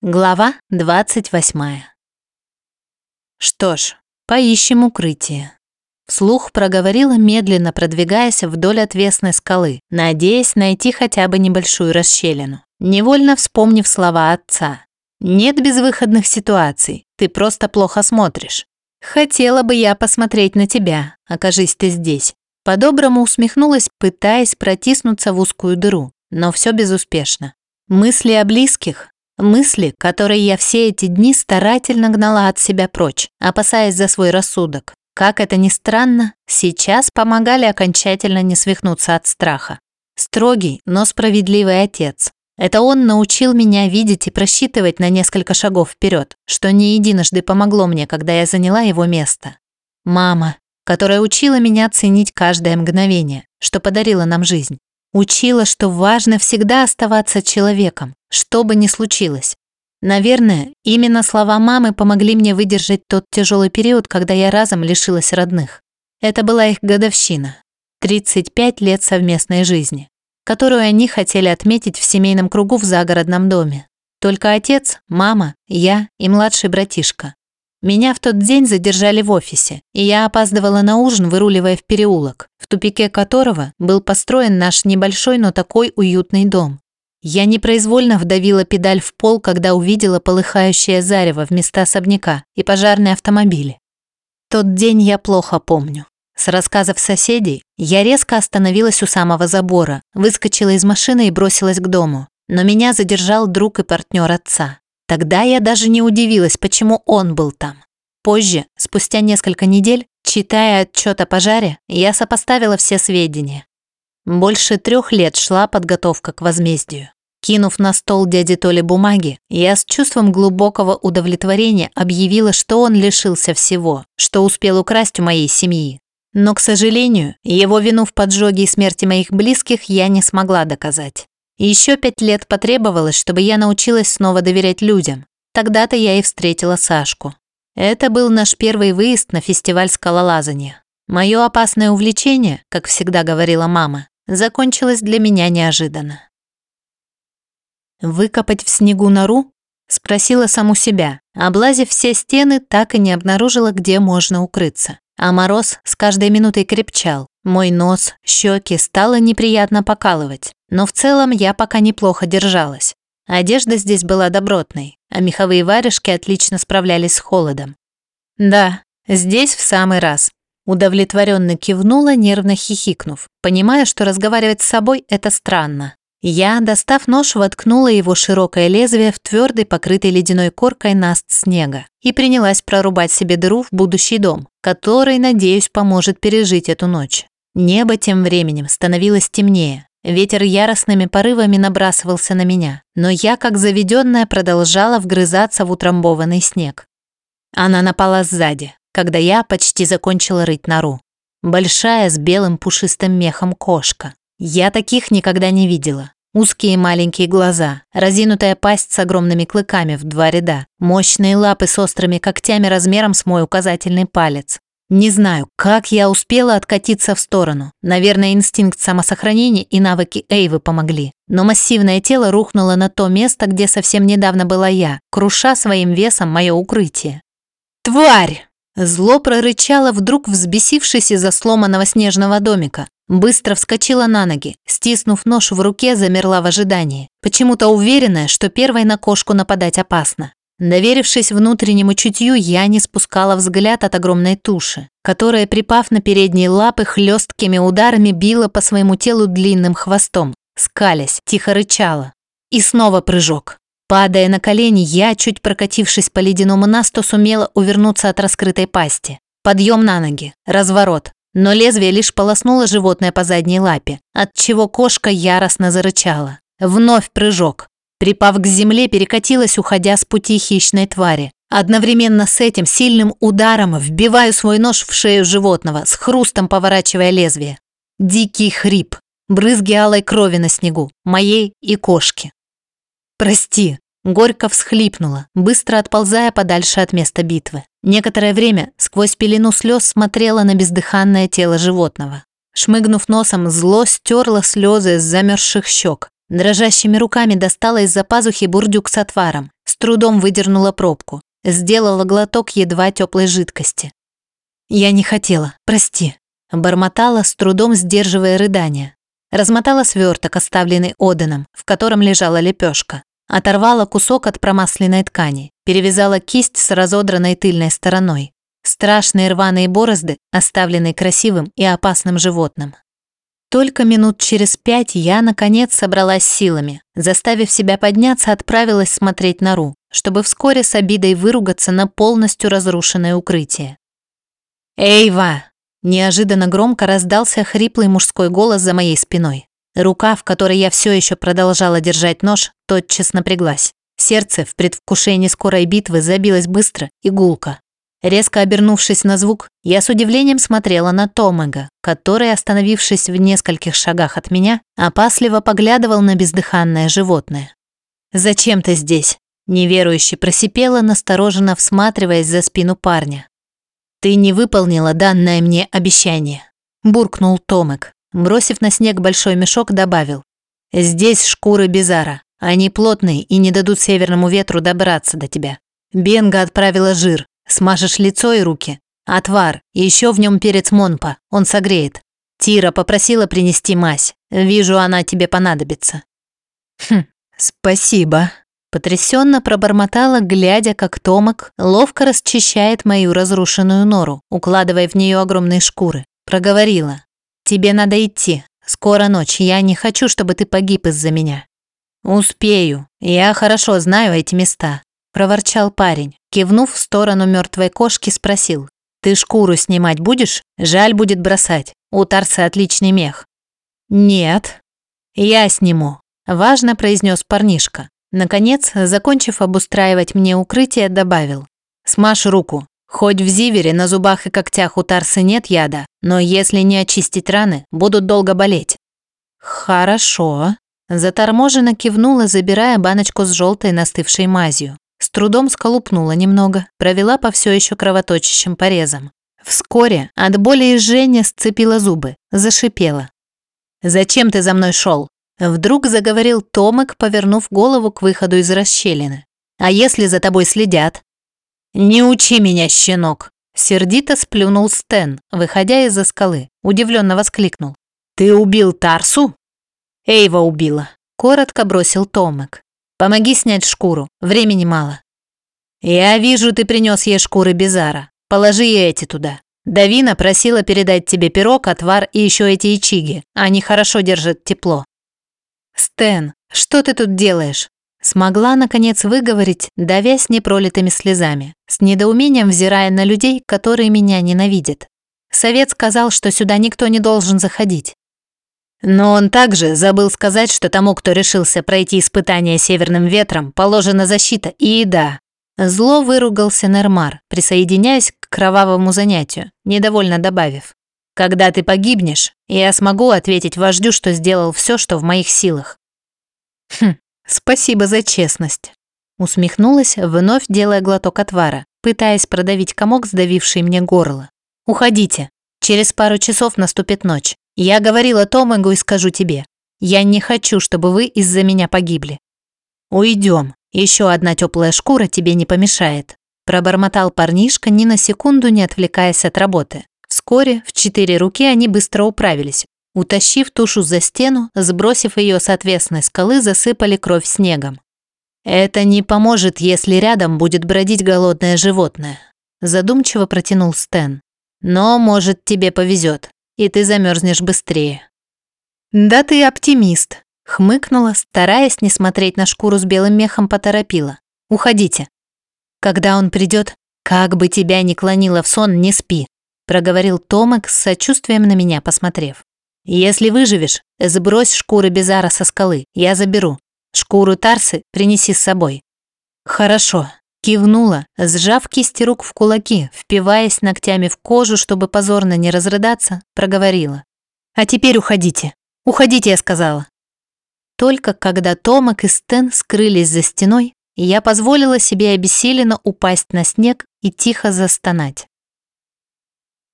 Глава 28. Что ж, поищем укрытие. Вслух проговорила, медленно продвигаясь вдоль отвесной скалы, надеясь найти хотя бы небольшую расщелину. Невольно вспомнив слова отца. «Нет безвыходных ситуаций, ты просто плохо смотришь. Хотела бы я посмотреть на тебя, окажись ты здесь». По-доброму усмехнулась, пытаясь протиснуться в узкую дыру, но все безуспешно. Мысли о близких, Мысли, которые я все эти дни старательно гнала от себя прочь, опасаясь за свой рассудок. Как это ни странно, сейчас помогали окончательно не свихнуться от страха. Строгий, но справедливый отец. Это он научил меня видеть и просчитывать на несколько шагов вперед, что не единожды помогло мне, когда я заняла его место. Мама, которая учила меня ценить каждое мгновение, что подарила нам жизнь. Учила, что важно всегда оставаться человеком, что бы ни случилось. Наверное, именно слова мамы помогли мне выдержать тот тяжелый период, когда я разом лишилась родных. Это была их годовщина. 35 лет совместной жизни, которую они хотели отметить в семейном кругу в загородном доме. Только отец, мама, я и младший братишка. Меня в тот день задержали в офисе, и я опаздывала на ужин, выруливая в переулок, в тупике которого был построен наш небольшой, но такой уютный дом. Я непроизвольно вдавила педаль в пол, когда увидела полыхающее зарево вместо особняка и пожарные автомобили. Тот день я плохо помню. С рассказов соседей я резко остановилась у самого забора, выскочила из машины и бросилась к дому. Но меня задержал друг и партнер отца. Тогда я даже не удивилась, почему он был там. Позже, спустя несколько недель, читая отчет о пожаре, я сопоставила все сведения. Больше трех лет шла подготовка к возмездию. Кинув на стол дяди Толи бумаги, я с чувством глубокого удовлетворения объявила, что он лишился всего, что успел украсть у моей семьи. Но, к сожалению, его вину в поджоге и смерти моих близких я не смогла доказать. Еще пять лет потребовалось, чтобы я научилась снова доверять людям. Тогда-то я и встретила Сашку. Это был наш первый выезд на фестиваль скалолазания. Мое опасное увлечение, как всегда говорила мама, закончилось для меня неожиданно. «Выкопать в снегу нору?» – спросила саму себя. Облазив все стены, так и не обнаружила, где можно укрыться. А мороз с каждой минутой крепчал. Мой нос, щеки стало неприятно покалывать. Но в целом я пока неплохо держалась. Одежда здесь была добротной, а меховые варежки отлично справлялись с холодом. Да, здесь в самый раз. Удовлетворенно кивнула, нервно хихикнув, понимая, что разговаривать с собой – это странно. Я, достав нож, воткнула его широкое лезвие в твердый, покрытый ледяной коркой наст снега и принялась прорубать себе дыру в будущий дом, который, надеюсь, поможет пережить эту ночь. Небо тем временем становилось темнее. Ветер яростными порывами набрасывался на меня, но я, как заведенная, продолжала вгрызаться в утрамбованный снег. Она напала сзади, когда я почти закончила рыть нору. Большая, с белым пушистым мехом кошка. Я таких никогда не видела. Узкие маленькие глаза, разинутая пасть с огромными клыками в два ряда, мощные лапы с острыми когтями размером с мой указательный палец. Не знаю, как я успела откатиться в сторону. Наверное, инстинкт самосохранения и навыки Эйвы помогли. Но массивное тело рухнуло на то место, где совсем недавно была я, круша своим весом мое укрытие. «Тварь!» Зло прорычало, вдруг взбесившись из-за сломанного снежного домика. Быстро вскочила на ноги, стиснув нож в руке, замерла в ожидании. Почему-то уверенная, что первой на кошку нападать опасно. Доверившись внутреннему чутью, я не спускала взгляд от огромной туши, которая, припав на передние лапы, хлесткими ударами била по своему телу длинным хвостом, скалясь, тихо рычала. И снова прыжок. Падая на колени, я, чуть прокатившись по ледяному насту, сумела увернуться от раскрытой пасти. Подъем на ноги, разворот, но лезвие лишь полоснуло животное по задней лапе, от чего кошка яростно зарычала. Вновь прыжок. Припав к земле, перекатилась, уходя с пути хищной твари. Одновременно с этим сильным ударом вбиваю свой нож в шею животного, с хрустом поворачивая лезвие. Дикий хрип, брызги алой крови на снегу, моей и кошки. «Прости», Горько всхлипнула, быстро отползая подальше от места битвы. Некоторое время сквозь пелену слез смотрела на бездыханное тело животного. Шмыгнув носом, зло стерла слезы с замерзших щек. Дрожащими руками достала из-за пазухи бурдюк с отваром. С трудом выдернула пробку, сделала глоток едва теплой жидкости. «Я не хотела, прости», – бормотала, с трудом сдерживая рыдания. Размотала сверток, оставленный Оденом, в котором лежала лепешка. Оторвала кусок от промасленной ткани, перевязала кисть с разодранной тыльной стороной. Страшные рваные борозды, оставленные красивым и опасным животным. Только минут через пять я, наконец, собралась силами. Заставив себя подняться, отправилась смотреть нору, чтобы вскоре с обидой выругаться на полностью разрушенное укрытие. «Эйва!» Неожиданно громко раздался хриплый мужской голос за моей спиной. Рука, в которой я все еще продолжала держать нож, тотчас напряглась. Сердце в предвкушении скорой битвы забилось быстро и гулко. Резко обернувшись на звук, я с удивлением смотрела на Томега, который, остановившись в нескольких шагах от меня, опасливо поглядывал на бездыханное животное. «Зачем ты здесь?» – неверующе просипела, настороженно всматриваясь за спину парня. «Ты не выполнила данное мне обещание», – буркнул Томек. Бросив на снег большой мешок, добавил. «Здесь шкуры Бизара. Они плотные и не дадут северному ветру добраться до тебя. Бенга отправила жир. Смажешь лицо и руки. Отвар. И еще в нем перец Монпа. Он согреет. Тира попросила принести мазь. Вижу, она тебе понадобится». «Хм, спасибо», Потрясенно пробормотала, глядя, как Томок ловко расчищает мою разрушенную нору, укладывая в нее огромные шкуры. Проговорила. «Тебе надо идти. Скоро ночь. Я не хочу, чтобы ты погиб из-за меня». «Успею. Я хорошо знаю эти места», – проворчал парень. Кивнув в сторону мертвой кошки, спросил. «Ты шкуру снимать будешь? Жаль будет бросать. У Тарса отличный мех». «Нет». «Я сниму», – важно произнес парнишка. Наконец, закончив обустраивать мне укрытие, добавил. «Смажь руку. Хоть в зивере на зубах и когтях у Тарсы нет яда, но если не очистить раны, будут долго болеть». «Хорошо». Заторможенно кивнула, забирая баночку с желтой настывшей мазью. С трудом сколупнула немного, провела по все еще кровоточащим порезам. Вскоре от боли и жжения сцепила зубы, зашипела. «Зачем ты за мной шел? Вдруг заговорил Томик, повернув голову к выходу из расщелины. «А если за тобой следят?» «Не учи меня, щенок!» Сердито сплюнул Стэн, выходя из-за скалы. Удивленно воскликнул. «Ты убил Тарсу?» «Эйва убила», — коротко бросил Томик. «Помоги снять шкуру, времени мало». «Я вижу, ты принес ей шкуры Бизара. Положи и эти туда. Давина просила передать тебе пирог, отвар и еще эти ичиги. Они хорошо держат тепло. «Стэн, что ты тут делаешь?» Смогла, наконец, выговорить, давясь непролитыми слезами, с недоумением взирая на людей, которые меня ненавидят. Совет сказал, что сюда никто не должен заходить. Но он также забыл сказать, что тому, кто решился пройти испытание северным ветром, положена защита и еда. Зло выругался Нермар, присоединяясь к кровавому занятию, недовольно добавив. Когда ты погибнешь, я смогу ответить вождю, что сделал все, что в моих силах. Хм, спасибо за честность. Усмехнулась, вновь делая глоток отвара, пытаясь продавить комок, сдавивший мне горло. Уходите. Через пару часов наступит ночь. Я говорила Томэгу и скажу тебе. Я не хочу, чтобы вы из-за меня погибли. Уйдем. Еще одна теплая шкура тебе не помешает. Пробормотал парнишка, ни на секунду не отвлекаясь от работы. Вскоре в четыре руки они быстро управились. Утащив тушу за стену, сбросив ее с отвесной скалы, засыпали кровь снегом. «Это не поможет, если рядом будет бродить голодное животное», задумчиво протянул Стэн. «Но, может, тебе повезет, и ты замерзнешь быстрее». «Да ты оптимист», хмыкнула, стараясь не смотреть на шкуру с белым мехом, поторопила. «Уходите. Когда он придет, как бы тебя ни клонило в сон, не спи проговорил Томек с сочувствием на меня посмотрев. «Если выживешь, сбрось шкуры Безара со скалы, я заберу. Шкуру Тарсы принеси с собой». «Хорошо», – кивнула, сжав кисти рук в кулаки, впиваясь ногтями в кожу, чтобы позорно не разрыдаться, проговорила. «А теперь уходите. Уходите, я сказала». Только когда Томак и Стэн скрылись за стеной, я позволила себе обессиленно упасть на снег и тихо застонать.